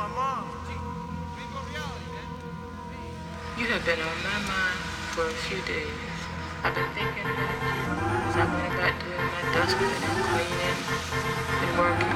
my mom. You have been on my mind for a few days. I've been thinking about you as I went about doing my dusting and cleaning and working.